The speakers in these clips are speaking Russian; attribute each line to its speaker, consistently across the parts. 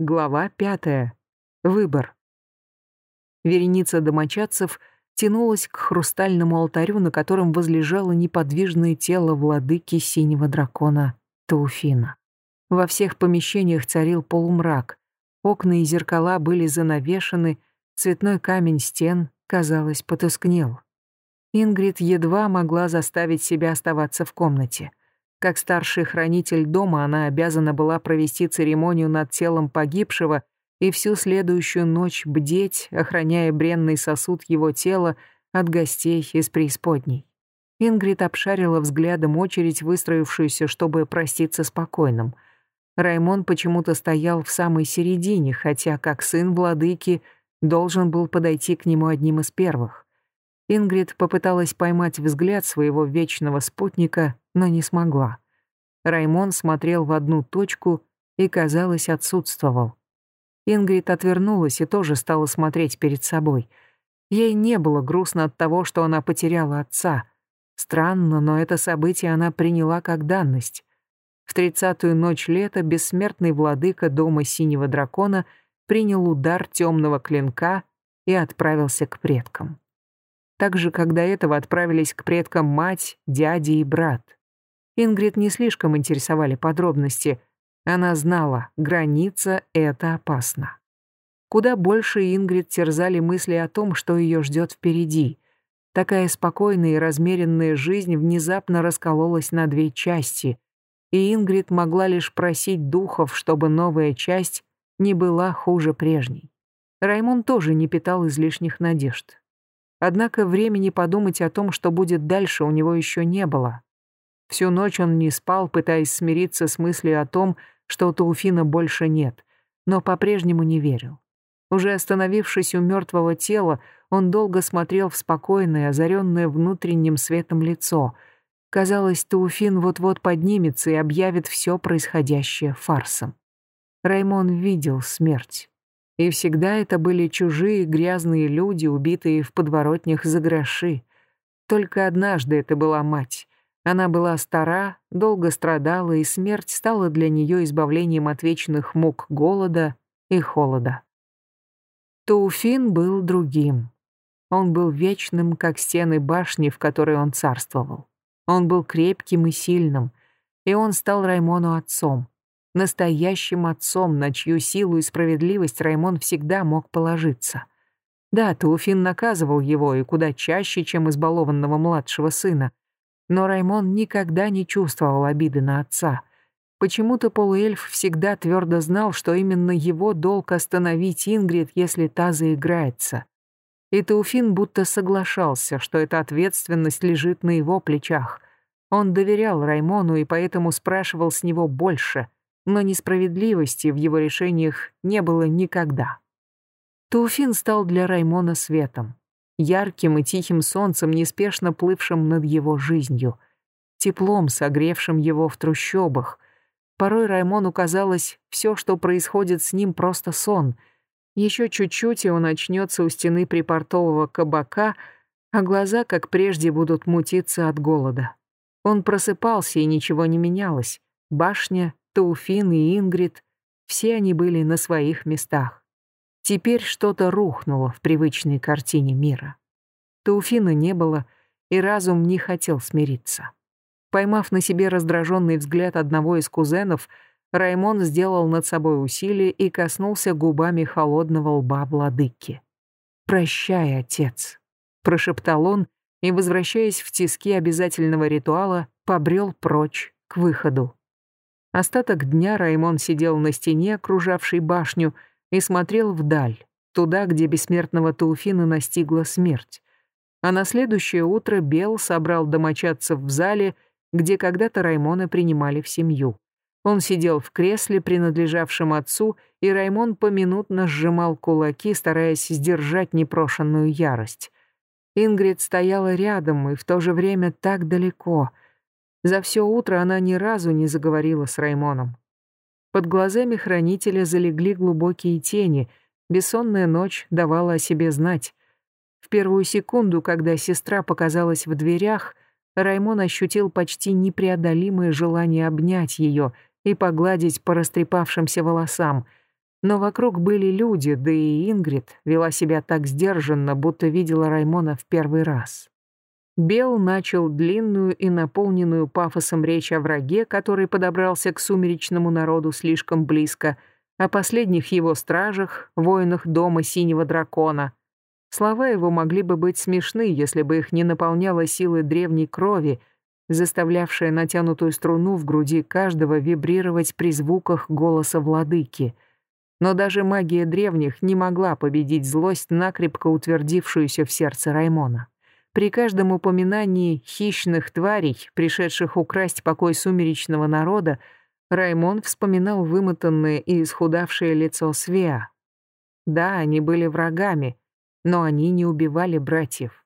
Speaker 1: Глава пятая. Выбор. Вереница домочадцев тянулась к хрустальному алтарю, на котором возлежало неподвижное тело владыки синего дракона Тауфина. Во всех помещениях царил полумрак. Окна и зеркала были занавешены, цветной камень стен, казалось, потускнел. Ингрид едва могла заставить себя оставаться в комнате. Как старший хранитель дома она обязана была провести церемонию над телом погибшего и всю следующую ночь бдеть, охраняя бренный сосуд его тела от гостей из преисподней. Ингрид обшарила взглядом очередь, выстроившуюся, чтобы проститься спокойным. Раймон почему-то стоял в самой середине, хотя, как сын владыки, должен был подойти к нему одним из первых. Ингрид попыталась поймать взгляд своего вечного спутника, но не смогла. Раймон смотрел в одну точку и, казалось, отсутствовал. Ингрид отвернулась и тоже стала смотреть перед собой. Ей не было грустно от того, что она потеряла отца. Странно, но это событие она приняла как данность. В тридцатую ночь лета бессмертный владыка дома Синего Дракона принял удар темного клинка и отправился к предкам так же, как до этого отправились к предкам мать, дядя и брат. Ингрид не слишком интересовали подробности. Она знала, граница — это опасно. Куда больше Ингрид терзали мысли о том, что ее ждет впереди. Такая спокойная и размеренная жизнь внезапно раскололась на две части, и Ингрид могла лишь просить духов, чтобы новая часть не была хуже прежней. Раймон тоже не питал излишних надежд. Однако времени подумать о том, что будет дальше, у него еще не было. Всю ночь он не спал, пытаясь смириться с мыслью о том, что Тауфина больше нет, но по-прежнему не верил. Уже остановившись у мертвого тела, он долго смотрел в спокойное, озаренное внутренним светом лицо. Казалось, Тауфин вот-вот поднимется и объявит все происходящее фарсом. Раймон видел смерть. И всегда это были чужие грязные люди, убитые в подворотнях за гроши. Только однажды это была мать. Она была стара, долго страдала, и смерть стала для нее избавлением от вечных мук голода и холода. Тауфин был другим. Он был вечным, как стены башни, в которой он царствовал. Он был крепким и сильным, и он стал Раймону отцом настоящим отцом, на чью силу и справедливость Раймон всегда мог положиться. Да, Туфин наказывал его и куда чаще, чем избалованного младшего сына, но Раймон никогда не чувствовал обиды на отца. Почему-то полуэльф всегда твердо знал, что именно его долг остановить Ингрид, если та заиграется. И Тауфин будто соглашался, что эта ответственность лежит на его плечах. Он доверял Раймону и поэтому спрашивал с него больше — но несправедливости в его решениях не было никогда. Туфин стал для Раймона светом, ярким и тихим солнцем, неспешно плывшим над его жизнью, теплом, согревшим его в трущобах. Порой Раймону казалось, все, что происходит с ним, просто сон. Еще чуть-чуть, и он очнется у стены припортового кабака, а глаза, как прежде, будут мутиться от голода. Он просыпался, и ничего не менялось. Башня, Тауфин и Ингрид, все они были на своих местах. Теперь что-то рухнуло в привычной картине мира. Тауфина не было, и разум не хотел смириться. Поймав на себе раздраженный взгляд одного из кузенов, Раймон сделал над собой усилие и коснулся губами холодного лба владыки. «Прощай, отец», — прошептал он и, возвращаясь в тиски обязательного ритуала, побрел прочь к выходу. Остаток дня Раймон сидел на стене, окружавшей башню, и смотрел вдаль, туда, где бессмертного Тауфина настигла смерть. А на следующее утро Бел собрал домочадцев в зале, где когда-то Раймона принимали в семью. Он сидел в кресле, принадлежавшем отцу, и Раймон поминутно сжимал кулаки, стараясь сдержать непрошенную ярость. Ингрид стояла рядом и в то же время так далеко — за все утро она ни разу не заговорила с Раймоном. Под глазами хранителя залегли глубокие тени, бессонная ночь давала о себе знать. В первую секунду, когда сестра показалась в дверях, Раймон ощутил почти непреодолимое желание обнять ее и погладить по растрепавшимся волосам. Но вокруг были люди, да и Ингрид вела себя так сдержанно, будто видела Раймона в первый раз. Бел начал длинную и наполненную пафосом речь о враге, который подобрался к сумеречному народу слишком близко, о последних его стражах, воинах дома синего дракона. Слова его могли бы быть смешны, если бы их не наполняла силы древней крови, заставлявшая натянутую струну в груди каждого вибрировать при звуках голоса владыки. Но даже магия древних не могла победить злость, накрепко утвердившуюся в сердце Раймона. При каждом упоминании хищных тварей, пришедших украсть покой сумеречного народа, Раймон вспоминал вымотанное и исхудавшее лицо Свеа. Да, они были врагами, но они не убивали братьев.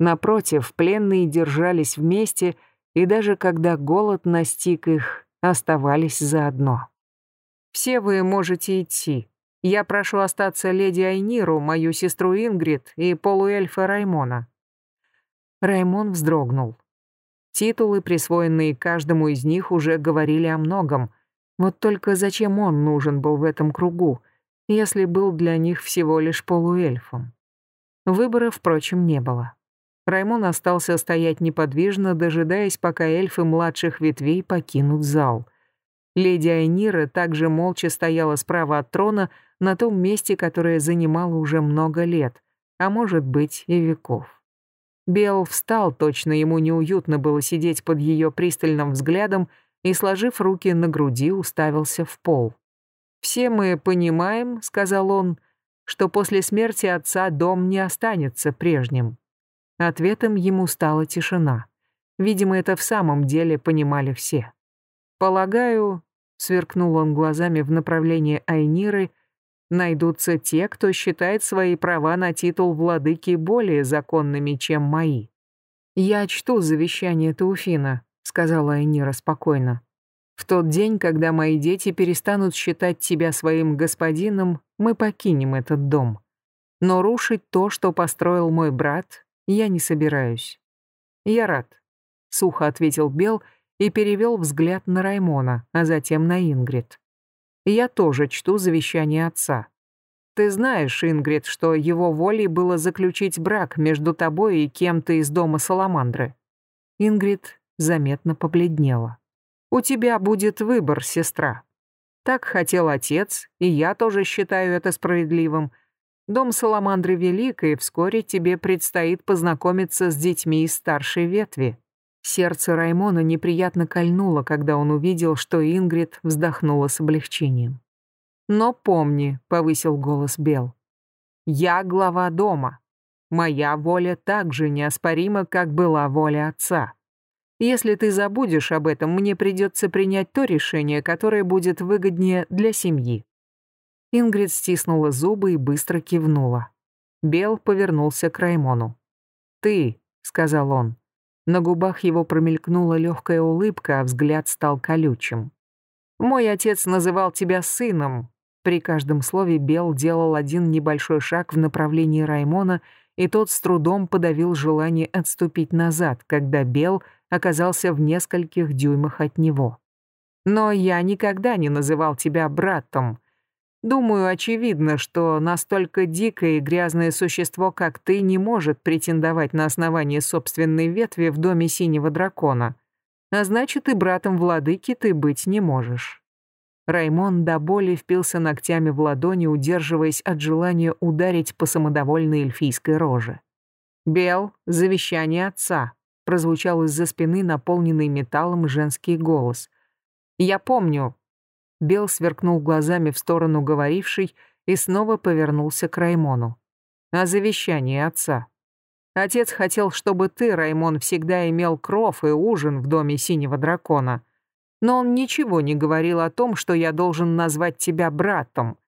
Speaker 1: Напротив, пленные держались вместе, и даже когда голод настиг их, оставались заодно. «Все вы можете идти. Я прошу остаться леди Айниру, мою сестру Ингрид и полуэльфа Раймона. Раймон вздрогнул. Титулы, присвоенные каждому из них, уже говорили о многом. Вот только зачем он нужен был в этом кругу, если был для них всего лишь полуэльфом? Выбора, впрочем, не было. Раймон остался стоять неподвижно, дожидаясь, пока эльфы младших ветвей покинут зал. Леди Айнира также молча стояла справа от трона на том месте, которое занимала уже много лет, а может быть и веков. Бел встал, точно ему неуютно было сидеть под ее пристальным взглядом и, сложив руки на груди, уставился в пол. «Все мы понимаем», — сказал он, — «что после смерти отца дом не останется прежним». Ответом ему стала тишина. Видимо, это в самом деле понимали все. «Полагаю», — сверкнул он глазами в направлении Айниры, — найдутся те, кто считает свои права на титул владыки более законными, чем мои. «Я чту завещание Тауфина», — сказала Айнира спокойно. «В тот день, когда мои дети перестанут считать тебя своим господином, мы покинем этот дом. Но рушить то, что построил мой брат, я не собираюсь». «Я рад», — сухо ответил Бел и перевел взгляд на Раймона, а затем на Ингрид. Я тоже чту завещание отца. Ты знаешь, Ингрид, что его волей было заключить брак между тобой и кем-то из дома Саламандры. Ингрид заметно побледнела. У тебя будет выбор, сестра. Так хотел отец, и я тоже считаю это справедливым. Дом Саламандры велик, и вскоре тебе предстоит познакомиться с детьми из старшей ветви. Сердце Раймона неприятно кольнуло, когда он увидел, что Ингрид вздохнула с облегчением. «Но помни», — повысил голос Бел, — «я глава дома. Моя воля так же неоспорима, как была воля отца. Если ты забудешь об этом, мне придется принять то решение, которое будет выгоднее для семьи». Ингрид стиснула зубы и быстро кивнула. Бел повернулся к Раймону. «Ты», — сказал он, — на губах его промелькнула легкая улыбка, а взгляд стал колючим. «Мой отец называл тебя сыном». При каждом слове Бел делал один небольшой шаг в направлении Раймона, и тот с трудом подавил желание отступить назад, когда Бел оказался в нескольких дюймах от него. «Но я никогда не называл тебя братом. Думаю, очевидно, что настолько дикое и грязное существо, как ты, не может претендовать на основание собственной ветви в доме синего дракона. А значит, и братом владыки ты быть не можешь. Раймон до боли впился ногтями в ладони, удерживаясь от желания ударить по самодовольной эльфийской роже. «Бел, завещание отца», — прозвучал из-за спины наполненный металлом женский голос. «Я помню, Бел сверкнул глазами в сторону говорившей и снова повернулся к Раймону. «О завещании отца. Отец хотел, чтобы ты, Раймон, всегда имел кров и ужин в доме синего дракона. Но он ничего не говорил о том, что я должен назвать тебя братом.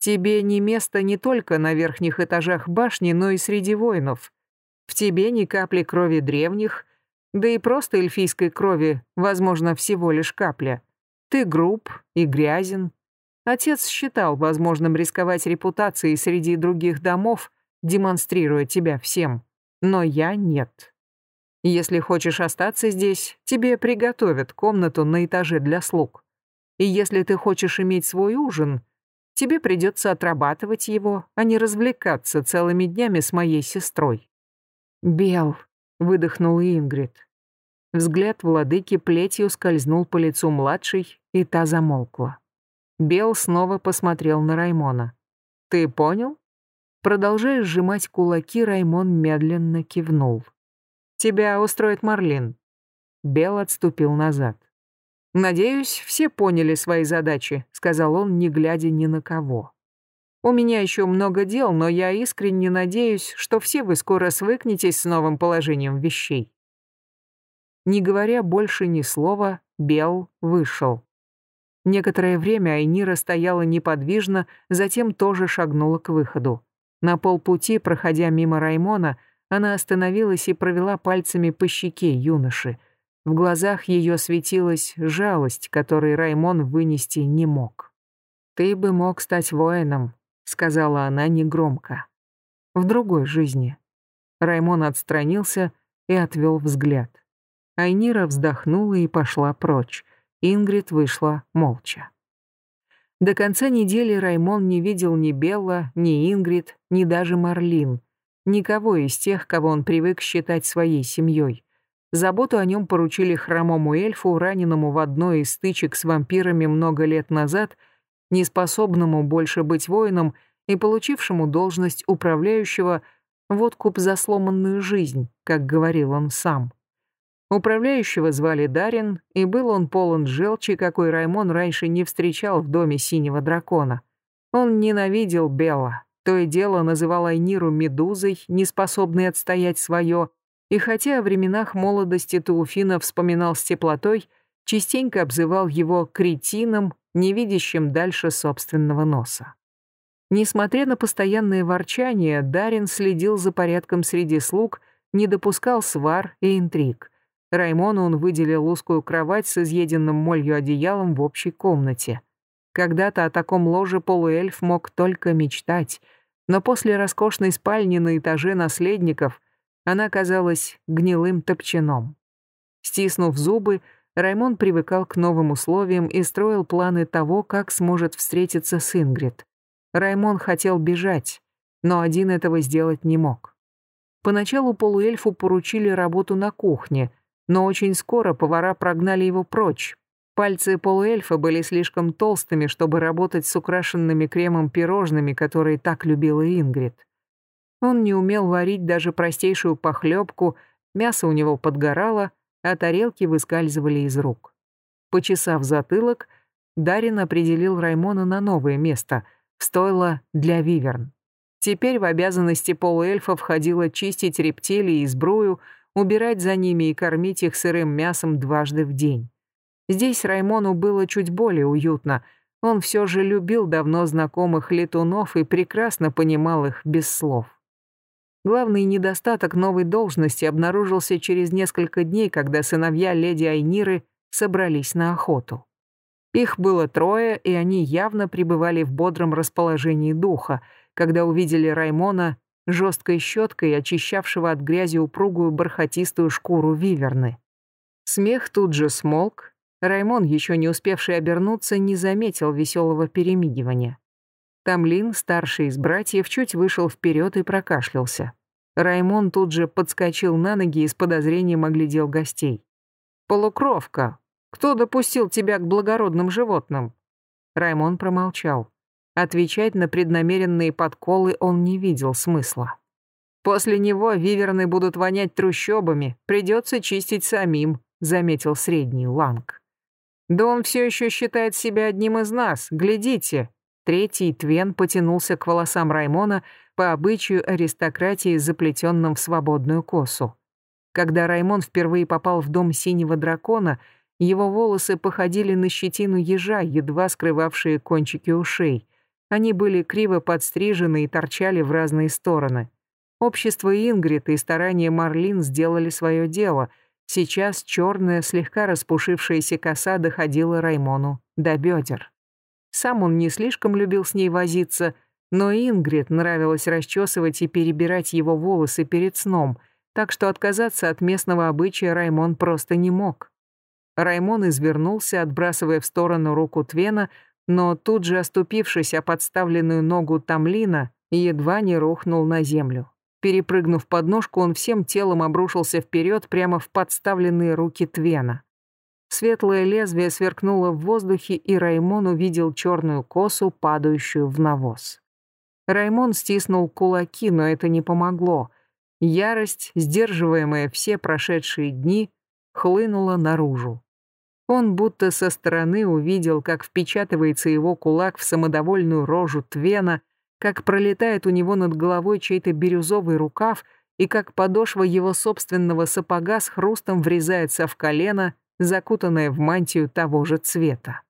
Speaker 1: Тебе не место не только на верхних этажах башни, но и среди воинов. В тебе ни капли крови древних, да и просто эльфийской крови, возможно, всего лишь капля». Ты груб и грязен. Отец считал возможным рисковать репутацией среди других домов, демонстрируя тебя всем. Но я нет. Если хочешь остаться здесь, тебе приготовят комнату на этаже для слуг. И если ты хочешь иметь свой ужин, Тебе придется отрабатывать его, а не развлекаться целыми днями с моей сестрой». «Бел», — выдохнула Ингрид. Взгляд владыки плетью скользнул по лицу младшей, и та замолкла. Бел снова посмотрел на Раймона. «Ты понял?» Продолжая сжимать кулаки, Раймон медленно кивнул. «Тебя устроит Марлин». Бел отступил назад. «Надеюсь, все поняли свои задачи», — сказал он, не глядя ни на кого. «У меня еще много дел, но я искренне надеюсь, что все вы скоро свыкнетесь с новым положением вещей». Не говоря больше ни слова, Бел вышел. Некоторое время Айнира стояла неподвижно, затем тоже шагнула к выходу. На полпути, проходя мимо Раймона, она остановилась и провела пальцами по щеке юноши. В глазах ее светилась жалость, которой Раймон вынести не мог. «Ты бы мог стать воином», — сказала она негромко. «В другой жизни». Раймон отстранился и отвел взгляд. Айнира вздохнула и пошла прочь. Ингрид вышла молча. До конца недели Раймон не видел ни Белла, ни Ингрид, ни даже Марлин. Никого из тех, кого он привык считать своей семьей. Заботу о нем поручили хромому эльфу, раненому в одной из стычек с вампирами много лет назад, неспособному больше быть воином и получившему должность управляющего в за сломанную жизнь, как говорил он сам. Управляющего звали Дарин, и был он полон желчи, какой Раймон раньше не встречал в доме синего дракона. Он ненавидел Белла, то и дело называл Айниру медузой, неспособной отстоять свое, и хотя о временах молодости Тауфина вспоминал с теплотой, частенько обзывал его кретином, не видящим дальше собственного носа. Несмотря на постоянное ворчание, Дарин следил за порядком среди слуг, не допускал свар и интриг. Раймону он выделил узкую кровать с изъеденным молью одеялом в общей комнате. Когда-то о таком ложе полуэльф мог только мечтать, но после роскошной спальни на этаже наследников она казалась гнилым топчаном. Стиснув зубы, Раймон привыкал к новым условиям и строил планы того, как сможет встретиться с Ингрид. Раймон хотел бежать, но один этого сделать не мог. Поначалу полуэльфу поручили работу на кухне — но очень скоро повара прогнали его прочь. Пальцы полуэльфа были слишком толстыми, чтобы работать с украшенными кремом пирожными, которые так любила Ингрид. Он не умел варить даже простейшую похлебку, мясо у него подгорало, а тарелки выскальзывали из рук. Почесав затылок, Дарин определил Раймона на новое место, в для виверн. Теперь в обязанности полуэльфа входило чистить рептилии и сбрую, убирать за ними и кормить их сырым мясом дважды в день. Здесь Раймону было чуть более уютно. Он все же любил давно знакомых летунов и прекрасно понимал их без слов. Главный недостаток новой должности обнаружился через несколько дней, когда сыновья леди Айниры собрались на охоту. Их было трое, и они явно пребывали в бодром расположении духа, когда увидели Раймона жесткой щеткой, очищавшего от грязи упругую бархатистую шкуру виверны. Смех тут же смолк. Раймон, еще не успевший обернуться, не заметил веселого перемигивания. Тамлин, старший из братьев, чуть вышел вперед и прокашлялся. Раймон тут же подскочил на ноги и с подозрением оглядел гостей. «Полукровка! Кто допустил тебя к благородным животным?» Раймон промолчал. Отвечать на преднамеренные подколы он не видел смысла. «После него виверны будут вонять трущобами, придется чистить самим», — заметил средний Ланг. «Да он все еще считает себя одним из нас, глядите». Третий Твен потянулся к волосам Раймона по обычаю аристократии, заплетенным в свободную косу. Когда Раймон впервые попал в дом синего дракона, его волосы походили на щетину ежа, едва скрывавшие кончики ушей — они были криво подстрижены и торчали в разные стороны. Общество Ингрид и старания Марлин сделали свое дело. Сейчас черная, слегка распушившаяся коса доходила Раймону до бедер. Сам он не слишком любил с ней возиться, но Ингрид нравилось расчесывать и перебирать его волосы перед сном, так что отказаться от местного обычая Раймон просто не мог. Раймон извернулся, отбрасывая в сторону руку Твена, но тут же оступившись о подставленную ногу Тамлина, едва не рухнул на землю. Перепрыгнув подножку, он всем телом обрушился вперед прямо в подставленные руки Твена. Светлое лезвие сверкнуло в воздухе, и Раймон увидел черную косу, падающую в навоз. Раймон стиснул кулаки, но это не помогло. Ярость, сдерживаемая все прошедшие дни, хлынула наружу. Он будто со стороны увидел, как впечатывается его кулак в самодовольную рожу Твена, как пролетает у него над головой чей-то бирюзовый рукав и как подошва его собственного сапога с хрустом врезается в колено, закутанное в мантию того же цвета.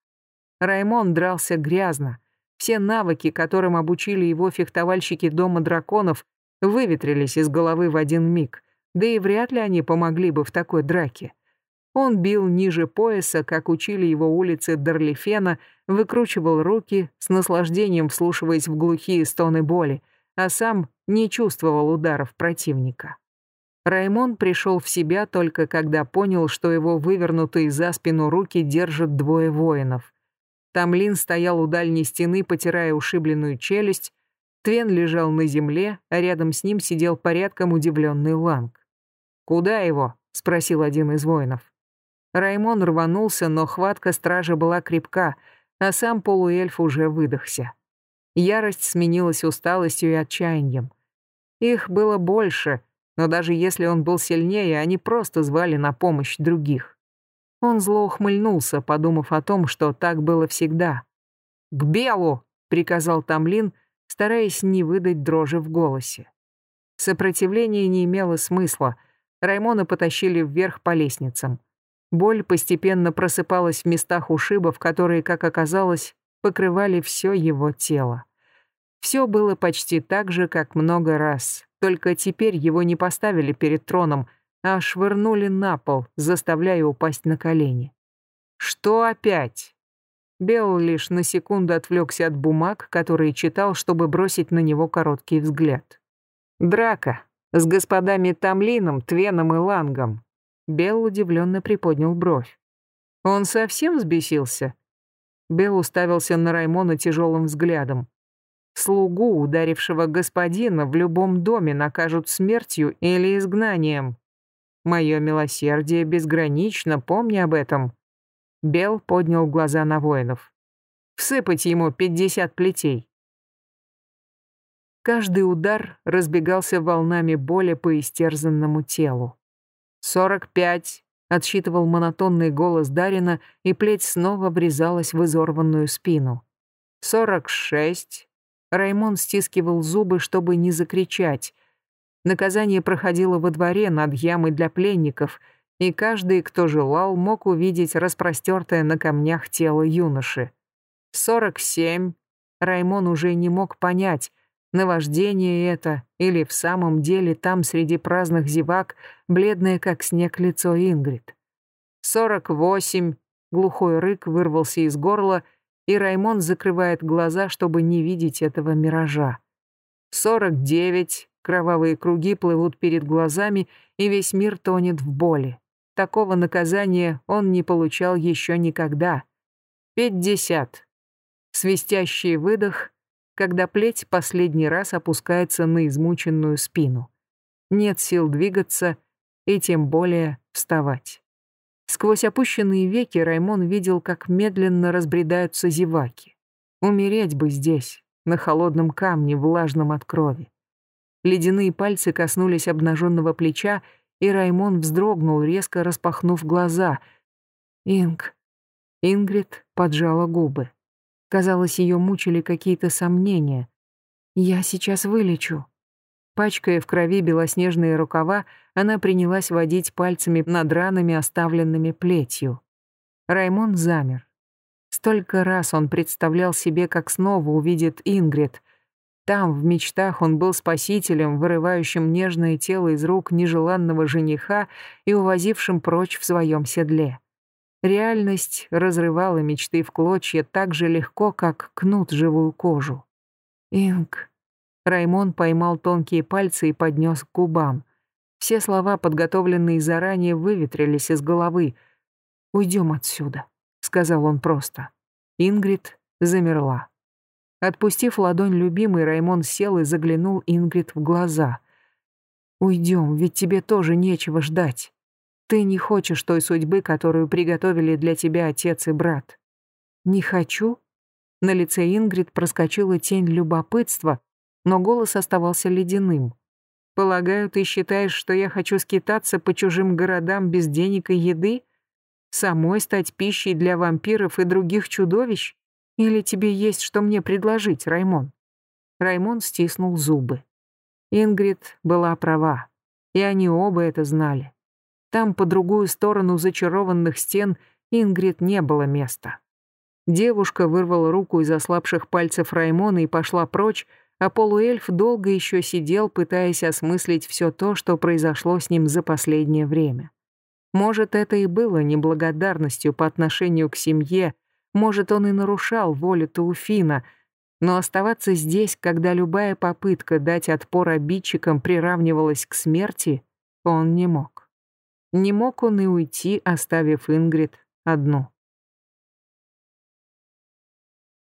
Speaker 1: Раймон дрался грязно. Все навыки, которым обучили его фехтовальщики Дома драконов, выветрились из головы в один миг, да и вряд ли они помогли бы в такой драке. Он бил ниже пояса, как учили его улицы Дарлифена, выкручивал руки, с наслаждением вслушиваясь в глухие стоны боли, а сам не чувствовал ударов противника. Раймон пришел в себя только когда понял, что его вывернутые за спину руки держат двое воинов. Тамлин стоял у дальней стены, потирая ушибленную челюсть, Твен лежал на земле, а рядом с ним сидел порядком удивленный Ланг. «Куда его?» — спросил один из воинов. Раймон рванулся, но хватка стража была крепка, а сам полуэльф уже выдохся. Ярость сменилась усталостью и отчаянием. Их было больше, но даже если он был сильнее, они просто звали на помощь других. Он зло ухмыльнулся, подумав о том, что так было всегда. «К белу!» — приказал Тамлин, стараясь не выдать дрожи в голосе. Сопротивление не имело смысла. Раймона потащили вверх по лестницам. Боль постепенно просыпалась в местах ушибов, которые, как оказалось, покрывали все его тело. Все было почти так же, как много раз, только теперь его не поставили перед троном, а швырнули на пол, заставляя упасть на колени. «Что опять?» Белл лишь на секунду отвлекся от бумаг, которые читал, чтобы бросить на него короткий взгляд. «Драка. С господами Тамлином, Твеном и Лангом. Белл удивленно приподнял бровь. «Он совсем взбесился?» Белл уставился на Раймона тяжелым взглядом. «Слугу, ударившего господина, в любом доме накажут смертью или изгнанием. Мое милосердие безгранично, помни об этом». Белл поднял глаза на воинов. «Всыпать ему пятьдесят плетей». Каждый удар разбегался волнами боли по истерзанному телу. «Сорок пять», — отсчитывал монотонный голос Дарина, и плеть снова врезалась в изорванную спину. «Сорок шесть». Раймон стискивал зубы, чтобы не закричать. Наказание проходило во дворе над ямой для пленников, и каждый, кто желал, мог увидеть распростертое на камнях тело юноши. «Сорок семь». Раймон уже не мог понять, Наваждение это, или в самом деле там среди праздных зевак, бледное как снег лицо Ингрид. «Сорок восемь!» Глухой рык вырвался из горла, и Раймон закрывает глаза, чтобы не видеть этого миража. «Сорок девять!» Кровавые круги плывут перед глазами, и весь мир тонет в боли. Такого наказания он не получал еще никогда. «Пятьдесят!» Свистящий выдох, когда плеть последний раз опускается на измученную спину. Нет сил двигаться и тем более вставать. Сквозь опущенные веки Раймон видел, как медленно разбредаются зеваки. Умереть бы здесь, на холодном камне, влажном от крови. Ледяные пальцы коснулись обнаженного плеча, и Раймон вздрогнул, резко распахнув глаза. «Инг...» Ингрид поджала губы. Казалось, ее мучили какие-то сомнения. «Я сейчас вылечу». Пачкая в крови белоснежные рукава, она принялась водить пальцами над ранами, оставленными плетью. Раймон замер. Столько раз он представлял себе, как снова увидит Ингрид. Там, в мечтах, он был спасителем, вырывающим нежное тело из рук нежеланного жениха и увозившим прочь в своем седле. Реальность разрывала мечты в клочья так же легко, как кнут живую кожу. «Инг...» Раймон поймал тонкие пальцы и поднес к губам. Все слова, подготовленные заранее, выветрились из головы. «Уйдем отсюда», — сказал он просто. Ингрид замерла. Отпустив ладонь любимой, Раймон сел и заглянул Ингрид в глаза. «Уйдем, ведь тебе тоже нечего ждать. Ты не хочешь той судьбы, которую приготовили для тебя отец и брат». «Не хочу?» На лице Ингрид проскочила тень любопытства, но голос оставался ледяным. «Полагаю, ты считаешь, что я хочу скитаться по чужим городам без денег и еды? Самой стать пищей для вампиров и других чудовищ? Или тебе есть что мне предложить, Раймон?» Раймон стиснул зубы. Ингрид была права, и они оба это знали. Там, по другую сторону зачарованных стен, Ингрид не было места. Девушка вырвала руку из ослабших пальцев Раймона и пошла прочь, а полуэльф долго еще сидел, пытаясь осмыслить все то, что произошло с ним за последнее время. Может, это и было неблагодарностью по отношению к семье, может, он и нарушал волю Тауфина, но оставаться здесь, когда любая попытка дать отпор обидчикам приравнивалась к смерти, он не мог. Не мог он и уйти, оставив Ингрид одну.